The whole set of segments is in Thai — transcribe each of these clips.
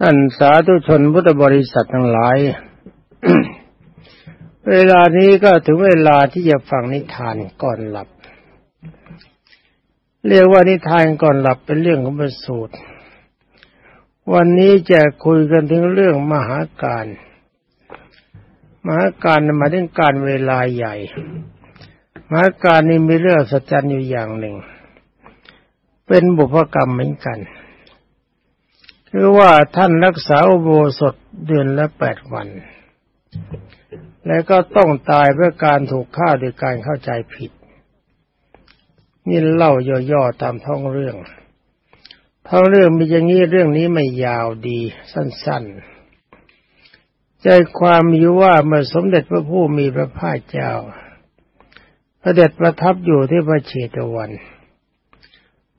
ท่านสาธุชนพุทธบริษัททั้งหลาย เวลานี้ก็ถึงเวลาที่จะฟังนิทานก่อนหลับ เรียกว่านิทานก่อนหลับเป็นเรื่องของประสูตร วันนี้จะคุยกันถึงเรื่องมหาการ มหาการมาถึงการเวลาใหญ่ มหาการนี้มีเรื่องสัจจันอยู่อย่างหนึ่ง เป็นบุพกรรมเหมือนกัน คือว่าท่านรักษาอุโบสถเดือนละแปดวัน และก็ต้องตายเพื่อการถูกฆ่าโดยการเข้าใจผิด นี่เล่าย่อๆตามท้องเรื่องท้องเรื่องมีอย่างนี้เรื่องนี้ไม่ยาวดีสั้นๆ ใจความมีว่าเมื่อสมเด็จพระผู้มีพระภาคเจ้า พระเด็จประทับอยู่ที่พระเชตวัน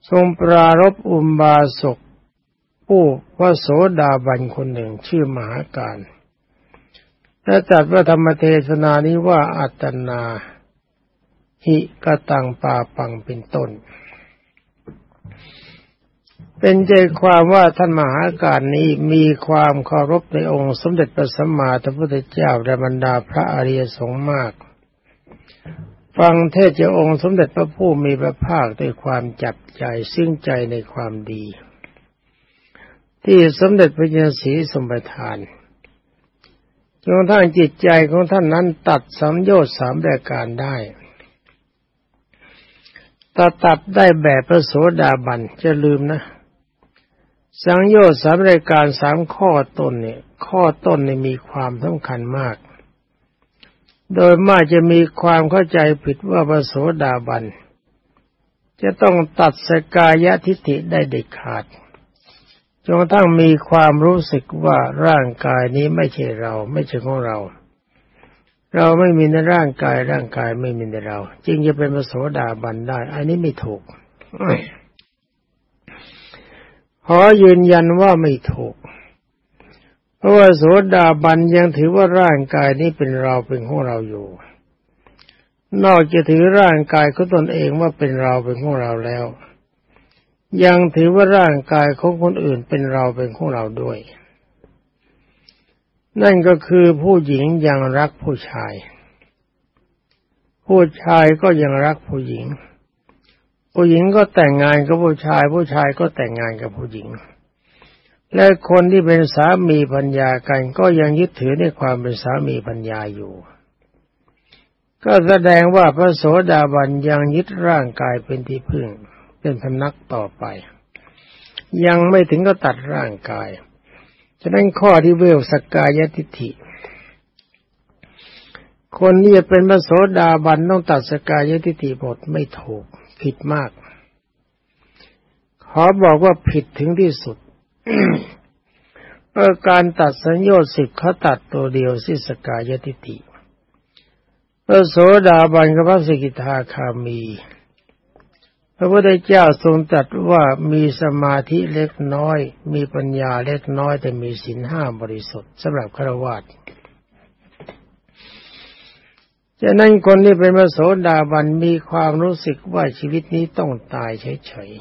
ทรงปรารบอุมบาสก ผู้พระโสดาบันคนหนึ่งชื่อมหาการและจัดว่าธรรมเทศนานี้ว่าอัตนาหิกตังปาปังเป็นต้น เป็นใจความว่าท่านมหาการนี้มีความเคารพในองค์สมเด็จพระสัมมาสัมพุทธเจ้าและบรรดาพระอริยสงฆ์มาก ฟังเทศจากองค์สมเด็จพระผู้มีพระภาคด้วยความจับใจซึ่งใจในความดี ที่สมเด็จพระเจ้าศรีสมบัทานจนท่านจิตใจของท่านนั้นตัดสัมโยชน์สามรายการได้ตัดตัดได้แบบพระโสดาบันจะลืมนะ สังโยชน์สามรายการสามข้อต้นเนี่ย ข้อต้นเนี่ยมีความสำคัญมาก โดยมากจะมีความเข้าใจผิดว่าพระโสดาบัน จะต้องตัดสกายทิฏฐิได้เด็ดขาด จนกระทั่งมีความรู้สึกว่าร่างกายนี้ไม่ใช่เรา ไม่ใช่ของเรา เราไม่มีในร่างกายร่างกายไม่มีในเรา จึงจะเป็นพระโสดาบันได้ อันนี้ไม่ถูกขอยืนยันว่าไม่ถูก เพราะว่าโสดาบันยังถือว่าร่างกายนี้เป็นเราเป็นของเราอยู่ นอกจากถือร่างกายของตนเองว่าเป็นเราเป็นของเราแล้ว ยังถือว่าร่างกายของคนอื่นเป็นเราเป็นของเราด้วย นั่นก็คือผู้หญิงยังรักผู้ชาย ผู้ชายก็ยังรักผู้หญิง ผู้หญิงก็แต่งงานกับผู้ชาย ผู้ชายก็แต่งงานกับผู้หญิง และคนที่เป็นสามีพัญญากันก็ยังยึดถือในความเป็นสามีพัญญาอยู่ ก็แสดงว่าพระโสดาบันยังยึดร่างกายเป็นที่พึ่ง เป็นพนักต่อไป ยังไม่ถึงก็ตัดร่างกาย ฉะนั้นข้อที่เวลสกกายทิฏฐิ คนที่จะเป็นพระโสดาบันต้องตัดสกายทิฏฐิบทไม่ถูก ผิดมาก ขอบอกว่าผิดถึงที่สุดเ่อการตัดสัญญาสิบเขาตัดตัวเดียวสิสกายทิฏฐิพระโสดาบันกับพระสกิทาคามี พระพุทธเจ้าทรงตรัสว่ามีสมาธิเล็กน้อย มีปัญญาเล็กน้อยแต่มีศีลห้าบริสุทธิ์สำหรับฆราวาสฉะนั้นคนที่เป็นพระโสดาบันมีความรู้สึกว่าชีวิตนี้ต้องตายเฉย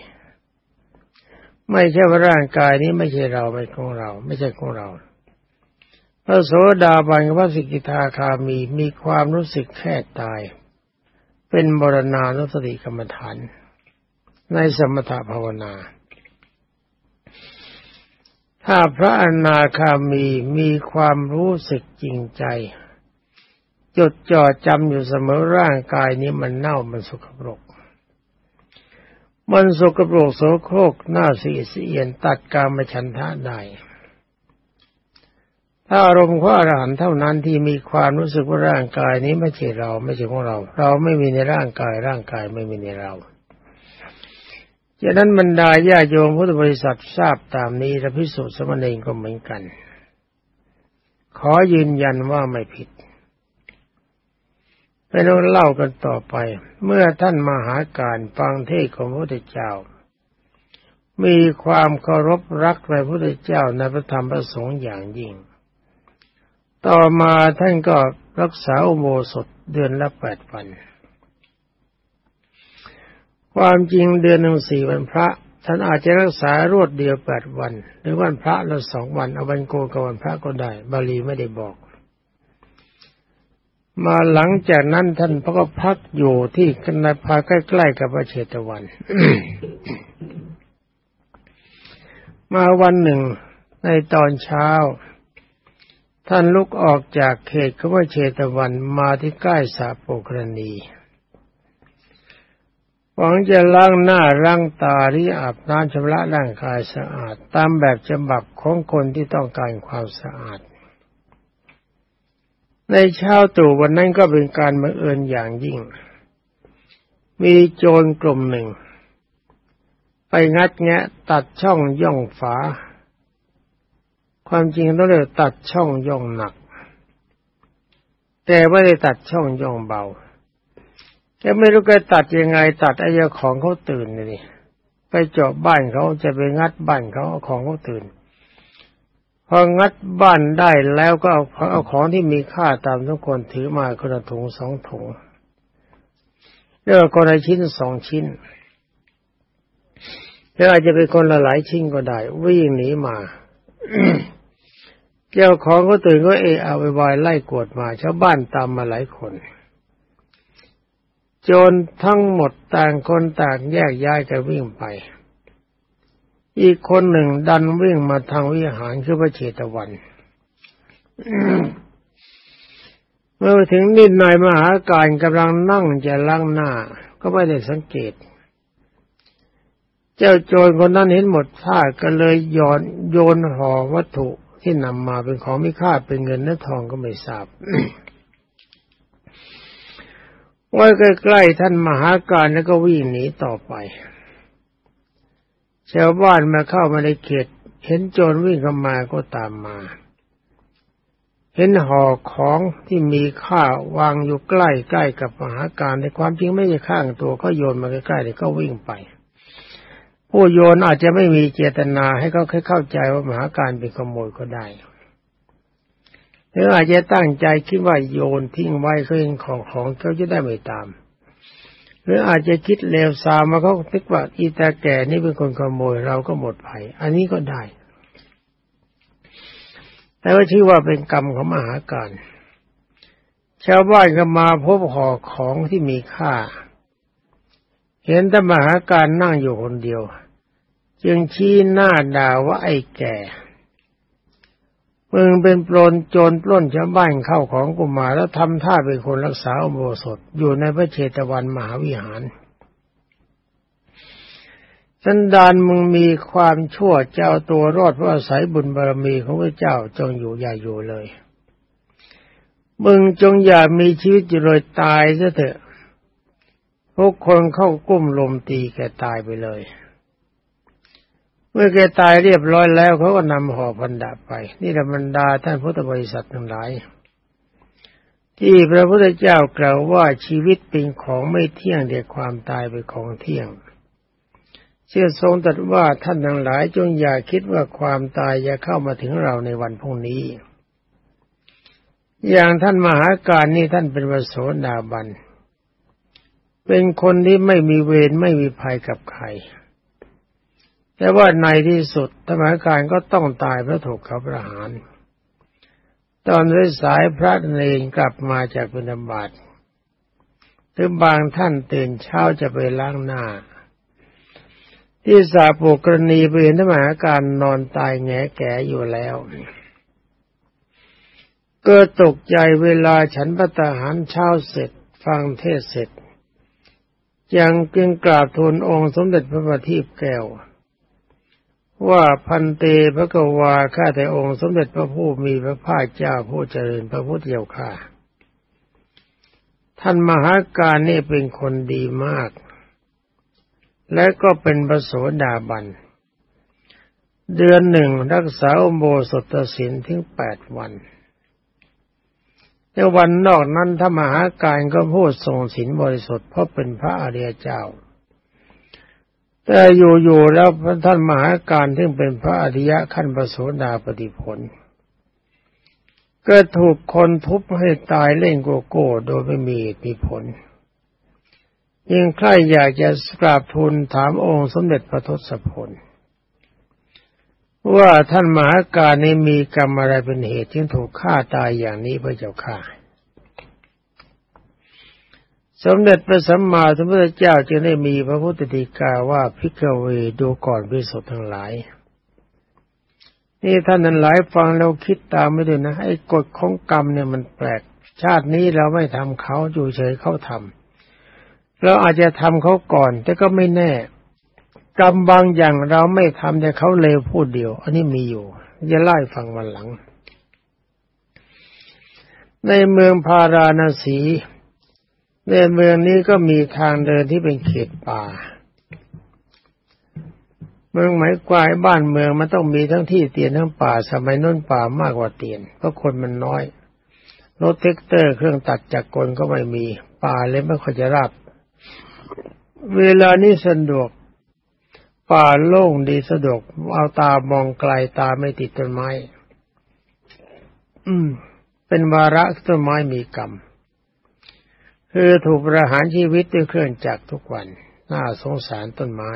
ๆ ไม่ใช่ว่าร่างกายนี้ไม่ใช่เราไม่ของเรา ไม่ใช่ของเรา พระโสดาบันกับพระสิกิทาคามีมีความรู้สึกแค่ตาย เป็นบรณานุสติกรรมฐาน ในสมถภาวนา ถ้าพระอนาคามีมีความรู้สึกจริงใจ จดจ่อจำอยู่เสมอร่างกายนี้มันเน่ามันสกปรก มันสกปรกโสโครกหน้าสีเสียนตัดกามฉันทะได้ถ้าอารมณ์ของอรหันต์เท่านั้นที่มีความรู้สึกว่าร่างกายนี้ไม่ใช่เราไม่ใช่ของเรา เราไม่มีในร่างกายร่างกายไม่มีในเรา ฉะนั้นบรรดาญาโยมพุทธบริษัททราบตามนี้และพิสุสมณีก็เหมือนกัน ขอยืนยันว่าไม่ผิดไปเราเล่ากันต่อไป เมื่อท่านมหาการฟังเทศของพระพุทธเจ้า มีความเคารพรักในพระพุทธเจ้าในพระธรรมพระสงฆ์อย่างยิ่ง ต่อมาท่านก็รักษาอุโบสถเดือนละแปดวัน ความจริงเดือนหนึ่งสี่วันพระ ท่านอาจจะรักษารวดเดียวแปดวัน หรือวันพระละสองวันเอาวันโกกับวันพระก็ได้ บาลีไม่ได้บอก มาหลังจากนั้นท่านพระก็พักอยู่ที่กันในพาใกล้ๆกับพระเชตวัน มาวันหนึ่งในตอนเช้า ท่านลุกออกจากเขตของพะเชตวันมาที่ใกล้สาโปกรณี หวังจะล้างหน้าล้างตาที่อาบน้ำชำระร่างกายสะอาด ตามแบบฉบับของคนที่ต้องการความสะอาด ในเช้าตรู่วันนั้นก็เป็นการบังเอิญอย่างยิ่ง มีโจรกลุ่มหนึ่ง ไปงัดแงะตัดช่องย่องฝา ความจริงต้องเรียกตัดช่องย่องหนัก แต่ไม่ได้ตัดช่องย่องเบา แกไม่รู้แกตัดยังไง ตัดไอ้เจ้าของเขาตื่นนี่ไปเจาะบ้านเขาจะไปงัดบ้านเขาเอาของเขาตื่น พองัดบ้านได้แล้วก็เอาเอาของที่มีค่าตามทุกคนถือมาคนละถุงสองถุงเลือกคนละชิ้นสองชิ้นหรืออาจจะเป็นคนละหลายชิ้นก็ได้ วิ่งหนีมาเจ้าของก็ตื่นก็เอเอาไปวายไล่กวดมาชาวบ้านตามมาหลายคน จรทั้งหมดต่างคนต่างแยกย้ายกันวิ่งไป อีกคนหนึ่งดันวิ่งมาทางวิหารคือพระเชตวัน เมื่อถึงนิดหน่อยมหาการกำลังนั่งจะล้างหน้า ก็ไม่ได้สังเกต เจ้าโจรคนนั้นเห็นหมดท่าก็เลยย้อนโยนห่อวัตถุที่นำมาเป็นของมีค่าเป็นเงินและทองก็ไม่ทราบ ไว้ใกล้ๆท่านมหาการแล้วก็วิ่งหนีต่อไปชาวบ้านมาเข้ามาในเขต เห็นโจรวิ่งเข้ามาก็ตามมา เห็นห่อของที่มีค่าวางอยู่ใกล้ใกล้กับมหาการในความจริงไม่ใช่ข้างตัวก็โยนมาใกล้ๆเลยก็วิ่งไป ผู้โยนอาจจะไม่มีเจตนาให้เขาเข้าใจว่ามหาการเป็นขโมยก็ได้ หรืออาจจะตั้งใจคิดว่าโยนทิ้งไว้เขาเองของของเขาจะได้ไม่ตาม หรืออาจจะคิดเลวซามมาเขาคิดว่าอีตาแก่นี่เป็นคนขโมยเราก็หมดภัย อันนี้ก็ได้ แต่ว่าชื่อว่าเป็นกรรมของมหาการชาวบ้านก็มาพบห่อของที่มีค่า เห็นแต่มหาการนั่งอยู่คนเดียว จึงชี้หน้าด่าว่าไอ้แก่ มึงเป็นปลนโจรปล้นชาวบ้านเข้าของกุมารแล้วทำท่าเป็นคนรักษาอโบสถอยู่ในพระเชตวันมหาวิหารสันดานมึงมีความชั่วเจ้าตัวรอดเพราะอาศัยบุญบารมีของพระเจ้าจงอยู่อย่าอยู่เลย มึงจงอย่ามีชีวิตอยู่เลยตายซะเถอะพวกคนเข้ากุ้มลมตีแกตายไปเลย เมื่อแกตายเรียบร้อยแล้วเขาก็นำห่อพันดาไป นี่ธรรมดาท่านพุทธบริษัททั้งหลาย ที่พระพุทธเจ้ากล่าวว่าชีวิตเป็นของไม่เที่ยงแต่ความตายเป็นของเที่ยง เชื่อทรงตรัสว่าท่านทั้งหลายจงอย่าคิดว่าความตายจะเข้ามาถึงเราในวันพรุ่งนี้ อย่างท่านมหาการนี่ท่านเป็นวโสดาบัน เป็นคนที่ไม่มีเวรไม่มีภัยกับใคร แต่ว่าในที่สุดธรรมการก็ต้องตายเพราะถูกเขาประหาร ตอนสายพระเนรกลับมาจากบิณฑบาตหรือบางท่านตื่นเช้าจะไปล้างหน้า ที่สาปุกรณีไปเห็นธรรมการนอนตายแงแก่อยู่แล้วก็ตกใจเวลาฉันพระตาหารเช้าเสร็จ ฟังเทศเสร็จ ยังจึงกราบทูลองค์สมเด็จพระบัณฑิตแก้ว ว่าพันเตพระกวาข้าแต่องค์สมเด็จพระผู้มีพระภาคเจ้าผู้เจริญพระพุทธเจ้าข้าท่านมหาการนี่เป็นคนดีมาก และก็เป็นประโสดาบัน เดือนหนึ่งรักษาอมโบสถศีลถึงแปดวันในวันนอกนั้นถ้ามหาการก็พูดทรงศีลบริสุทธิ์เพราะเป็นพระอริยเจ้า แต่อยู่ๆแล้วพระท่านมหาการที่เป็นพระอริยะขั้นประโสดาปฏิผล ก็ถูกคนทุบให้ตายเล่นโกโก้โดยไม่มีมีผล ยิ่งใครอยากจะกราบทูลถามองค์สมเด็จพระทศพลว่าท่านมหาการนี้มีกรรมอะไรเป็นเหตุที่ถูกฆ่าตายอย่างนี้พระเจ้าค่ะ สมเด็จพระสัมมาสัมพุทธเจ้าจึงได้มีพระพุทธดีกาว่าพิกเวดูก่อนพิสุทธ์ทั้งหลาย นี่ท่านนั้นหลายฟังแล้วคิดตามไม่ได้นะไอ้กฎของกรรมเนี่ยมันแปลก ชาตินี้เราไม่ทำเขาอยู่เฉยเขาทำเราอาจจะทำเขาก่อน แต่ก็ไม่แน่ กรรมบางอย่างเราไม่ทำแต่เขาเลวพูดเดียว อันนี้มีอยู่จะไล่ฟังวันหลัง ในเมืองพาราณสี ในเมืองนี้ก็มีทางเดินที่เป็นเขตป่า เมืองหมายกวายบ้านเมืองมันต้องมีทั้งที่เตียนทั้งป่า สมัยน้นป่ามากกว่าเตียนเพราะคนมันน้อยรถแทรกเตอร์เครื่องตัดจักรกลก็ไม่มี ป่าเลยไม่ค่อยจะราบเวลานี้สะดวก ป่าโล่งดีสะดวก เอาตามองไกลตาไม่ติดต้นไม้ อืม เป็นวาระต้นไม้มีกรรม คือถูกประหารชีวิตด้วยเครื่องจักรทุกวัน น่าสงสารต้นไม้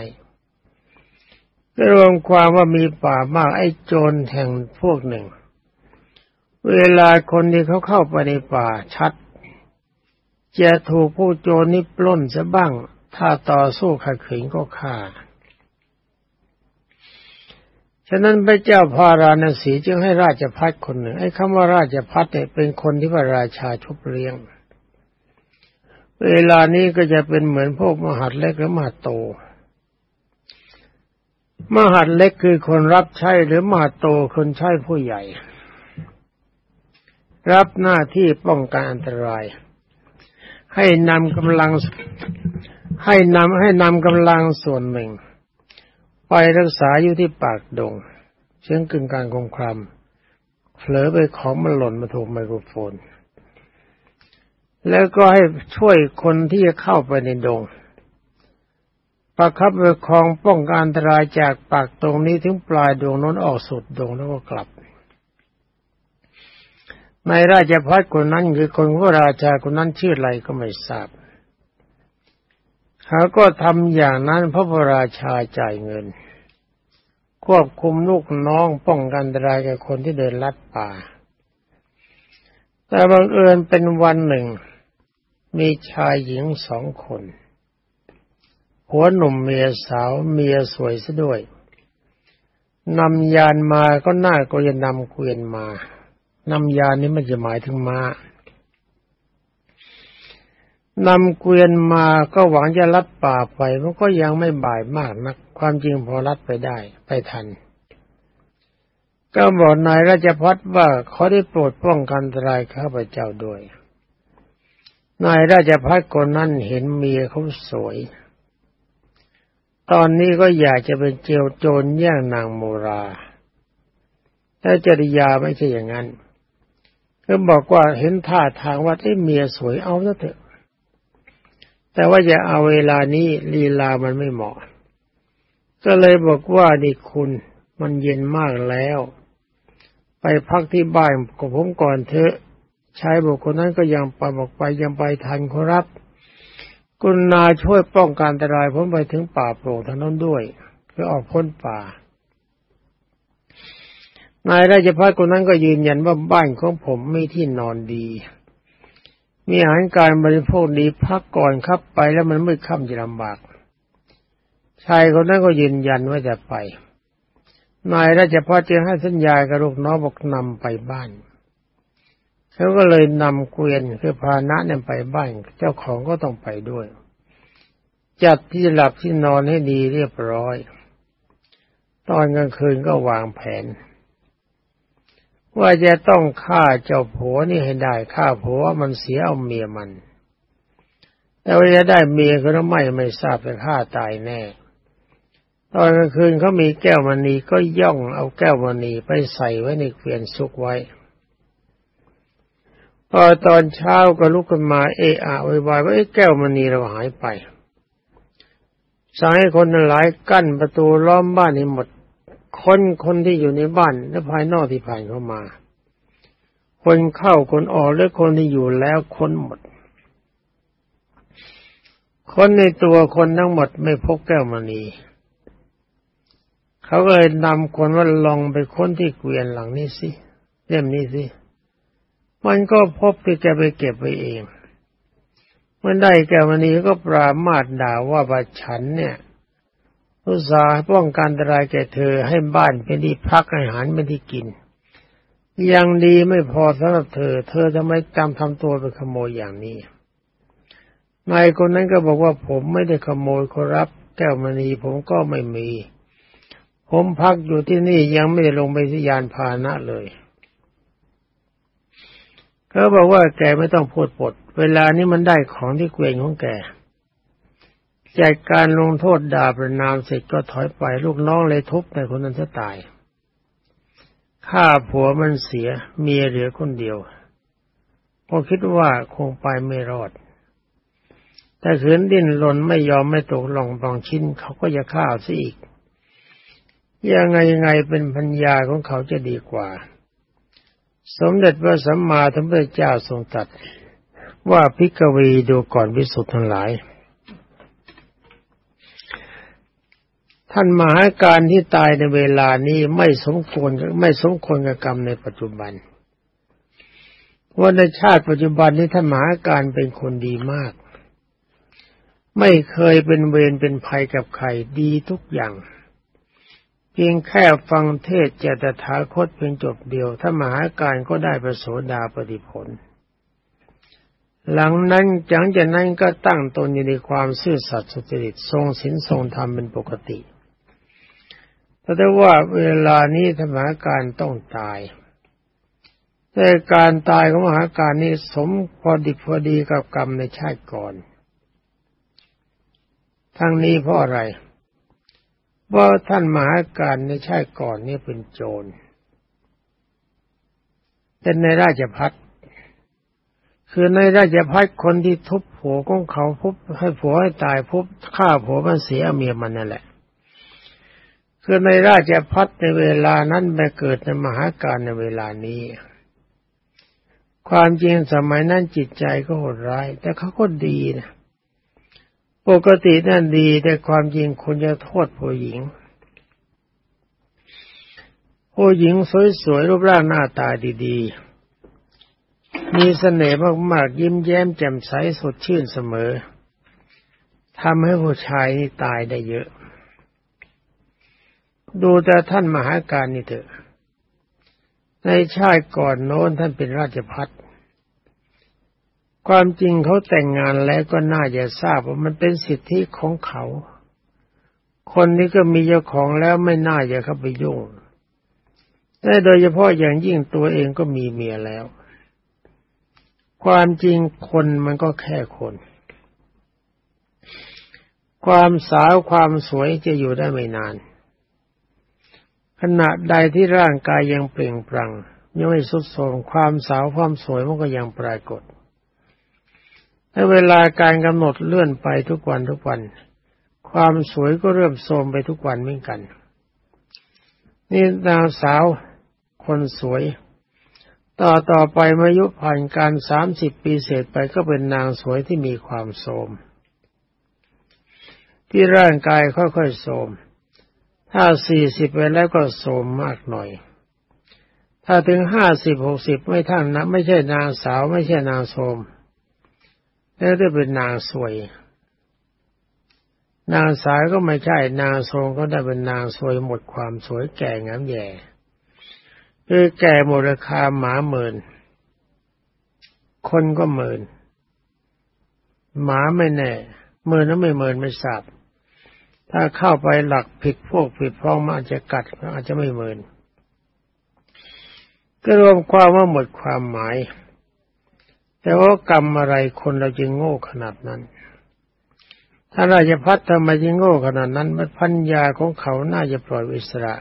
รวมความว่ามีป่ามากไอ้โจรแห่งพวกหนึ่ง เวลาคนที่เขาเข้าไปในป่าชัด จะถูกผู้โจรนี้ปล้นซะบ้าง ถ้าต่อสู้ขัดขืนก็ฆ่า ฉะนั้นพระเจ้าพาราณสีจึงให้ราชพัฒคนหนึ่ง ไอ้คำว่าราชพัฒเนี่ยเป็นคนที่พระราชาชุบเลี้ยงเเวลานี้ก็จะเป็นเหมือนพวกมหาดเล็กหรือมหาดโต มหาดเล็กคือคนรับใช้หรือมหาดโตคนใช้ผู้ใหญ่ รับหน้าที่ป้องกันอันตราย ให้นำกำลังให้นำให้นำกำลังส่วนหนึ่ง ไปรักษาอยู่ที่ปากดง เชียงกึ่งการคงครามเผลอไปของมันหล่นมาถูกไมโครโฟน แล้วก็ให้ช่วยคนที่จะเข้าไปในดง ประคับประคองป้องกันอันตรายจากปากตรงนี้ถึงปลายดวงน้นออกสุดดงแล้วก็กลับ ในราชพัฒคนนั้นคือคนพระราชาคนนั้นชื่ออะไรก็ไม่ทราบเขาก็ทำอย่างนั้นพระบราชาจ่ายเงิน ควบคุมลูกน้องป้องกันอันตรายกับคนที่เดินลัดป่า แต่บังเอิญเป็นวันหนึ่ง มีชายหญิงสองคนหัวหนุ่มเมียสาวเมียสวยซะด้วยนำยานมาก็น่าก็จะนำเกวียนมานำยานนี้มันจะหมายถึงมา้านำเกวียนมาก็หวังจะลัดป่าไปมันก็ยังไม่บ่ายมากนัก ความจริงพอลัดไปได้ ไปทัน ก็บอกนายราชพัฒว่าเขาได้โปรดป้องกันตรายข้าพเจ้าด้วยนายราชพัฒคนนั้นเห็นเมียเขาสวย ตอนนี้ก็อยากจะเป็นเจียวโจรแย่งนางโมราแต่จริยาไม่ใช่อย่างนั้นก็บอกว่าเห็นท่าทางว่าไอ้เมียสวยเอาซะเถอะ แต่ว่าจะเอาเวลานี้ลีลามันไม่เหมาะ ก็เลยบอกว่านี่คุณ มันเย็นมากแล้ว ไปพักที่บ้านกับผมก่อนเถอะชายบุคคลนั้นก็ยังไปบอกไปยังไปทันครับ กุณนาช่วยป้องกันอันตรายผมไปถึงป่าโปร่งทางนั้นด้วย เพื่อออกพ้นป่านายราชพัฒคนนั้นก็ยืนยันว่าบ้านของผมไม่ที่นอนดี มีอาหารการบริโภคดีพักก่อนครับไปแล้วมันไม่ค่ำจะลำบากชายคนนั้นก็ยืนยันว่าจะไป นายราชพัฒจึงให้สัญญากับลูกน้องบอกนำไปบ้านเขาก็เลยนำเกวียนคือพานะเนี่ยไปบ้าน เจ้าของก็ต้องไปด้วย จัดที่หลับที่นอนให้ดีเรียบร้อย ตอนกลางคืนก็วางแผน ว่าจะต้องฆ่าเจ้าผัวนี่ให้ได้ฆ่าผัวมันเสียเอาเมียมัน แต่ว่าจะได้เมียก็ไม่ไม่ทราบแต่ฆ่าตายแน่ ตอนกลางคืนเขามีแก้วมณีก็ย่องเอาแก้วมณีไปใส่ไว้ในเกวียนซุกไว้ พอตอนเช้าก็ลุกขึ้นมาเอะอะวายว่าไอ้แก้วมณีเราหายไปสั่งให้คนหลายกั้นประตูล้อมบ้านนี้หมด คนคนที่อยู่ในบ้านและภายนอกที่ผ่านเข้ามา คนเข้าคนออกและคนที่อยู่แล้วคนหมด คนในตัวคนทั้งหมดไม่พบแก้วมณี เขาก็เลยนำคนว่าลองไปค้นที่เกวียนหลังนี้สิเล่มนี้สิมันก็พบที่จะไปเก็บไว้เองเมื่อได้แก้วมณีก็ปรามาสด่าว่าบัฉันเนี่ยอุตสาห์ป้องกันอันตรายแก่เธอให้บ้านเป็นที่พักอาหารเป็นที่กิน ยังดีไม่พอสำหรับเธอ เธอทำไมจำทำตัวเป็นขโมยอย่างนี้นายคนนั้นก็บอกว่าผมไม่ได้ขโมยขอรับ แก้วมณีผมก็ไม่มี ผมพักอยู่ที่นี่ยังไม่ได้ลงไปที่ยานพาหนะเลยเขาบอกว่าแกไม่ต้องพูดปด เวลานี้มันได้ของที่เกวียนของแกจากการลงโทษด่าประนามเสร็จก็ถอยไปลูกน้องเลยทุบในคนนั้นจะตายฆ่าผัวมันเสียเมียเหลือคนเดียวพอคิดว่าคงไปไม่รอด แต่ขืนดิ้นหลนไม่ยอมไม่ตกลงบองชิ้นเขาก็จะฆ่าซะอีก ยังไงยังไงเป็นพัญญาของเขาจะดีกว่า สมเด็จพระสัมมาสัมพุทธเจ้าทรงตรัสว่าพิกวีดูก่อนวิสุทธ์ทั้งหลาย ท่านมหาการที่ตายในเวลานี้ไม่สมควรไม่สมควรกับกรรมในปัจจุบันว่าในชาติปัจจุบันนี้ท่านมหาการเป็นคนดีมาก ไม่เคยเป็นเวรเป็นภัยกับใครดีทุกอย่าง พียงแค่ฟังเทศเจตถาคตเพียงจบเดียว ถ้ามหาการก็ได้ประโสดาปฏิผล หลังนั้นจังจากนั้นก็ตั้งตนอยู่ในความซื่อสัตย์สุจริตทรงศีลทรงธรรมเป็นปกติแต่ว่าเวลานี้ธรรมหาการต้องตาย แต่การตายของมหาการนี้สมพอดีพอดีกับกรรมในชาติก่อน ทั้งนี้เพราะอะไร ว่าท่านมหาการในชาติก่อนนี่เป็นโจรเป็นในราชพัฒคือในราชพัฒคนที่ทุบผัวของเขาพุบให้ผัวให้ตายพุบฆ่าผัวมันเสียเมียมันนั่นแหละ คือในราชพัฒในเวลานั้นไปเกิดในมหาการในเวลานี้ ความจริงสมัยนั้นจิตใจก็โหดร้าย แต่เขาก็ดีนะ ปกตินั่นดีแต่ความจริงคุณจะโทษผู้หญิง ผู้หญิงสวยๆรูปร่างหน้าตาดีๆ มีเสน่ห์มากๆ ยิ้มแย้มแจ่มใสสดชื่นเสมอทำให้ผู้ชายนี่ตายได้เยอะ ดูแต่ท่านมหาการนี่เถอะ ในชาติก่อนโน้นท่านเป็นราชพัฒน์ ความจริงเขาแต่งงานแล้วก็น่าจะทราบว่ามันเป็นสิทธิของเขา คนนี้ก็มีเจ้าของแล้วไม่น่าจะเข้าไปยุ่งแต่โดยเฉพาะอย่างยิ่งตัวเองก็มีเมียแล้ว ความจริงคนมันก็แค่คน ความสาวความสวยจะอยู่ได้ไม่นาน ขณะใดที่ร่างกายยังเปล่งปลั่งยังไม่สุดโทมความสาวความสวยมันก็ยังปรากฏ ถ้าเวลาการกำหนดเลื่อนไปทุกวันทุกวัน ความสวยก็เริ่มโทรมไปทุกวันเหมือนกัน นี่นางสาวคนสวย ต่อต่อไปมายุผ่านการสามสิบปีเสร็จไปก็เป็นนางสวยที่มีความโทรมที่ร่างกายค่อยๆโทรมถ้าสี่สิบไปแล้วก็โสมมากหน่อย ถ้าถึงห้าสิบหกสิบไม่ท่านนะไม่ใช่นางสาวไม่ใช่นางโสม แล้วได้เป็นนางสวย นางสาวก็ไม่ใช่ นางโสมก็ได้เป็นนางสวยหมดความสวยแก่งามแย่คือแก่หมดราคาหมาหมื่น คนก็หมื่น หมาไม่แน่หมื่นแล้วไม่หมื่นไม่ทราบถ้าเข้าไปหลักผิดพวกผิดพ้องมันอาจจะกัดอาจจะไม่เหมือนก็รวมความว่าหมดความหมาย แต่ว่ากรรมอะไรคนเราจึงโง่ขนาดนั้น ถ้าราชพัฒทำไมจึงโง่ขนาดนั้นมันพัญญาของเขาน่าจะปล่อยอิสระ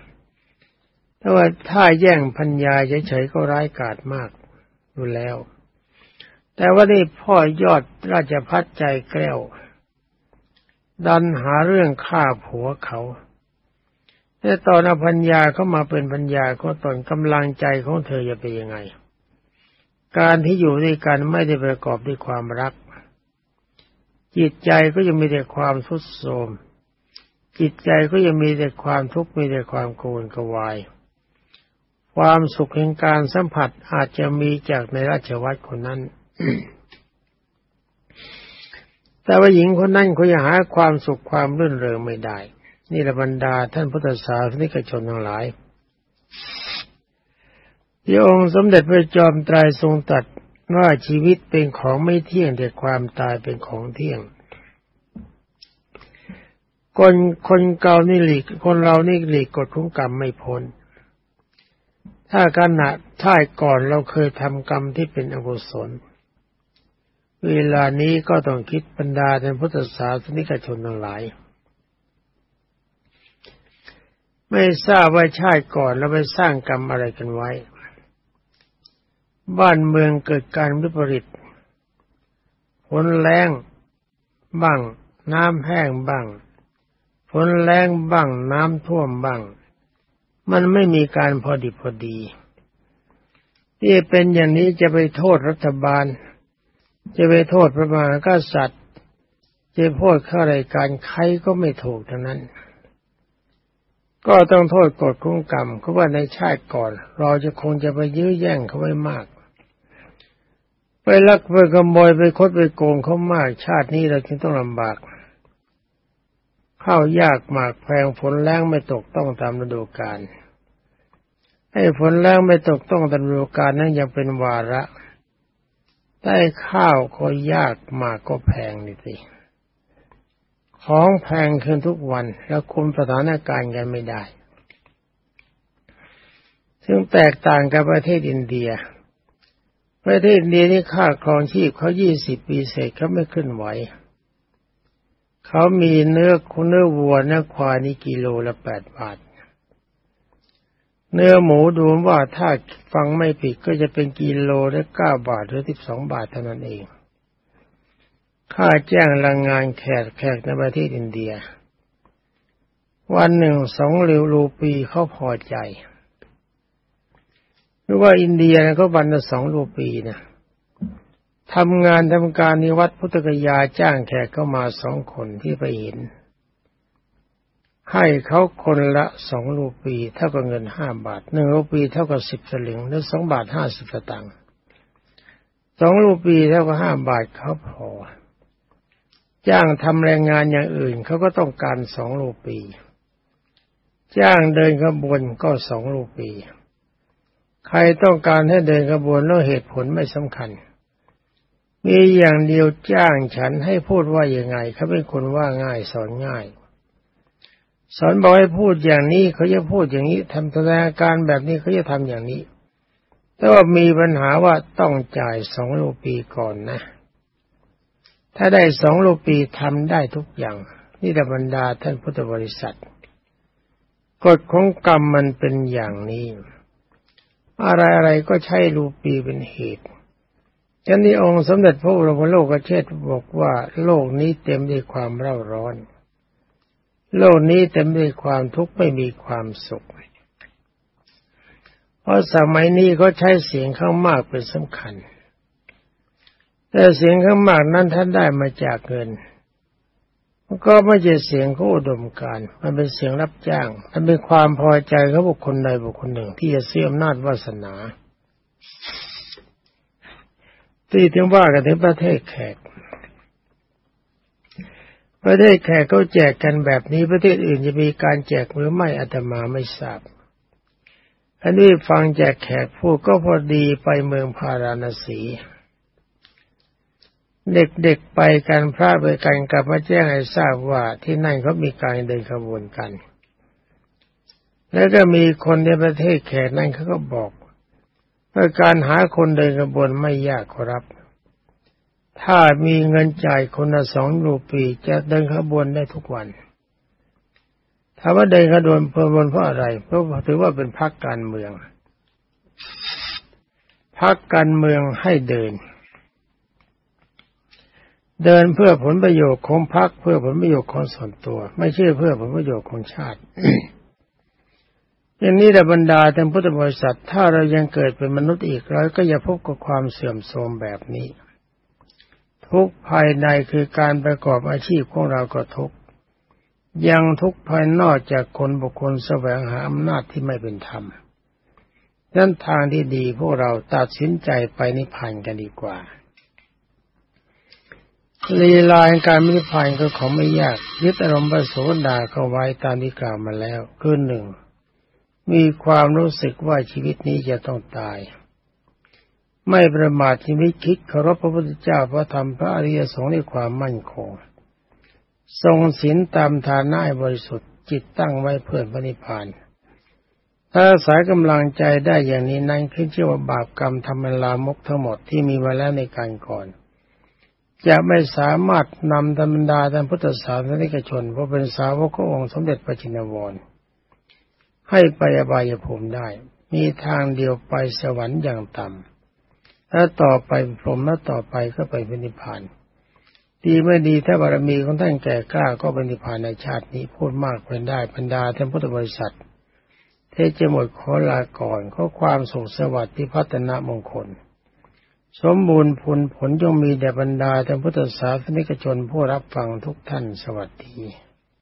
แต่ว่าถ้าแย่งพัญญาเฉยๆก็ร้ายกาจมากอยู่แล้ว แต่ว่านี่พ่อยอดราชพัฒใจแกล้วดันหาเรื่องฆ่าผัวเขาแต่ตอนอพัญญาเขามาเป็นพัญญาก็ตอนกำลังใจของเธอจะเป็นยังไง การที่อยู่ด้วยกันไม่ได้ประกอบด้วยความรัก จิตใจก็ยังมีแต่ความทุดโทรมจิตใจก็ยังมีแต่ความทุกข์มีแต่ความโกรธกวาย ความสุขแห่งการสัมผัสอาจจะมีจากในราชวัตรคนนั้น แต่ว่าหญิงคนนั้นเขาจะหาความสุขความรื่นเริงไม่ได้ นี่ละบรรดาท่านพุทธศาสนิกชนทั้งหลาย ที่องค์สมเด็จพระจอมไตรทรงตรัสว่าชีวิตเป็นของไม่เที่ยงแต่ความตายเป็นของเที่ยง คนคนเก่านี่หลีกคนเรานี่หลีกกฎของกรรมไม่พ้น ถ้าขณะท่ายก่อนเราเคยทำกรรมที่เป็นอกุศล เวลานี้ก็ต้องคิดบรรดาท่านพุทธศาสนิกชนทั้งหลาย ไม่ทราบว่าชาติก่อนเราไปสร้างกรรมอะไรกันไว้ บ้านเมืองเกิดการวิปริตฝนแรงบ้าง น้ำแห้งบ้างฝนแรงบ้างน้ำท่วมบ้าง มันไม่มีการพอดีพอดีที่เป็นอย่างนี้จะไปโทษรัฐบาล จะไปโทษพระมหากษัตริย์ จะโทษข้ารายการใครก็ไม่ถูกทั้งนั้น ก็ต้องโทษกฎคุ้งกรรมเขาะว่าในชาติก่อน เราจะคงจะไปยื้อแย่งเขาไว้มาก ไปลักไปขโมยไปคดไปโกงเขามาก ชาตินี้เราจึงต้องลำบาก ข้าวยากหมากแพงฝนแรงไม่ตกต้องตามฤดูกาลให้ฝนแรงไม่ตกต้องตามฤดูกาลนั้นยังเป็นวาระได้ข้าวก็ยากหมากก็แพงนี่สิของแพงขึ้นทุกวัน แล้วคุมสถานการณ์กันไม่ได้ ซึ่งแตกต่างกับประเทศอินเดีย ประเทศนี้นี่ค่าครองชีพเขายี่สิบปีเศษเขาไม่ขึ้นไหว เขามีเนื้อคุณเนื้อวัวเนื้อควายนี่กิโลละแปดบาท เนื้อหมูดูว่าถ้าฟังไม่ผิดก็จะเป็นกิโลละเก้าบาทหรือสิบสองบาทเท่านั้นเอง ค่าแจ้งแรงงานแขกแขกในประเทศอินเดีย วันหนึ่งสองเรวรูปีเขาพอใจ หรือว่าอินเดียเขาบันละสองรูปีนะทำงานทำการนิวัดพุทธกยาจ้างแขกเข้ามาสองคนที่ไปเห็น ให้เขาคนละสองรูปี เท่ากับเงินห้าบาทหนึ่งรูปีเท่ากับสิบสลึงหรือสองบาทห้าสิบสตางค์สองรูปีเท่ากับห้าบาทเขาพอ จ้างทำแรงงานอย่างอื่นเขาก็ต้องการสองรูปี จ้างเดินขบวนก็สองรูปี ใครต้องการให้เดินขบวนแล้วเหตุผลไม่สำคัญ มีอย่างเดียวจ้างฉันให้พูดว่าอย่างไงเขาเป็นคนว่าง่ายสอนง่าย สอนบอกให้พูดอย่างนี้เขาจะพูดอย่างนี้ทำแสดงการแบบนี้เขาจะทำอย่างนี้ แต่ว่ามีปัญหาว่าต้องจ่ายสองรูปีก่อนนะ ถ้าได้สองรูปีทำได้ทุกอย่าง นี่ดบรรดาท่านพุทธบริษัทกฎของกรรมมันเป็นอย่างนี้ อะไรอะไรก็ใช้รูปีเป็นเหตุฉะนี้องค์สมเด็จพระบรมโลกเชษบอกว่า โลกนี้เต็มด้วยความเร่าร้อน โลกนี้เต็มด้วยความทุกข์ไม่มีความสุข เพราะสมัยนี้เขาใช้เสียงข้างมากเป็นสำคัญ แต่เสียงข้างมากนั้นท่านได้มาจากเงิน ก็ไม่ใช่เสียงของอุดมการมันเป็นเสียงรับจ้าง มันเป็นความพอใจของบุคคลใดบุคคลหนึ่ง ที่จะเสียอำนาจวาสนาที่ถึงว่ากันถึงประเทศแขก ประเทศแขกเขาแจกกันแบบนี้ประเทศอื่นจะมีการแจกหรือไม่อาตมาไม่ทราบอันนี้ฟังแจกแขกพูดก็พอดีไปเมืองพาราณสี เด็กๆไปกันพระไปกันกลับมาแจ้งให้ทราบว่าที่นั่นเขามีการเดินขบวนกัน แล้วก็มีคนในประเทศแขกนั่นเขาก็บอกว่าการหาคนเดินขบวนไม่ยากครับ ถ้ามีเงินจ่ายคนละสองรูปีจะเดินขบวนได้ทุกวันถามว่าเดินขบวนเพบนเพราะอะไร เพราะถือว่าเป็นพักการเมืองพักการเมืองให้เดิน เดินเพื่อผลประโยชน์ของพรรคเพื่อผลประโยชน์ของส่วนตัว ไม่ใช่เพื่อผลประโยชน์ของชาติอย่างนี้แต่บรรดาท่านพุทธบริษัทถ้าเรายังเกิดเป็นมนุษย์อีกเราก็อย่าพบกับความเสื่อมโทรมแบบนี้ ทุกภายในคือการประกอบอาชีพของเราก็ทุกยังทุกภายนอกจากคนบุคคลแสวงหาอำนาจที่ไม่เป็นธรรมดังทางที่ดีพวกเราตัดสินใจไปนิพพานกันดีกว่า ลีลาการมิพานก็ของไม่ยาก ยึดอารมณ์ประโสดาเข้าไว้ตามที่กล่าวมาแล้วคือหนึ่ง มีความรู้สึกว่าชีวิตนี้จะต้องตาย ไม่ประมาทที่ไม่คิดเคารพพระพุทธเจ้าพระธรรมพระอริยสงฆ์ในความมั่นคง ทรงศีลตามฐานะบริสุทธิ์จิตตั้งไว้เพื่อพระนิพพาน ถ้าสายกำลังใจได้อย่างนี้นั้นขึ้นชื่อว่าบาปกรรมทำเป็นลามกทั้งหมดที่มีมาแล้วในการก่อน จะไม่สามารถนำธรรมดาท่านพุทธศาสนิกชน เพราะเป็นสาวกขององค์สมเด็จพระจินวรให้ไปอบายภูมิได้ มีทางเดียวไปสวรรค์อย่างต่ำถ้าต่อไปพรหมแล้วต่อไปก็ไปเป็นนิพพาน ดีไม่ดีถ้าบารมีของท่านแก่กล้าก็เป็นนิพพานในชาตินี้พูดมากเป็นได้บรรดาท่านพุทธบริษัท เทจะหมดขอลาก่อนข้อความสุขสวัสดิ์ที่พัฒนามงคล สมบูรณ์ผลผลจงมีแด่บรรดาท่านพุทธศาสนิกชนผู้รับฟังทุกท่านสวัสดี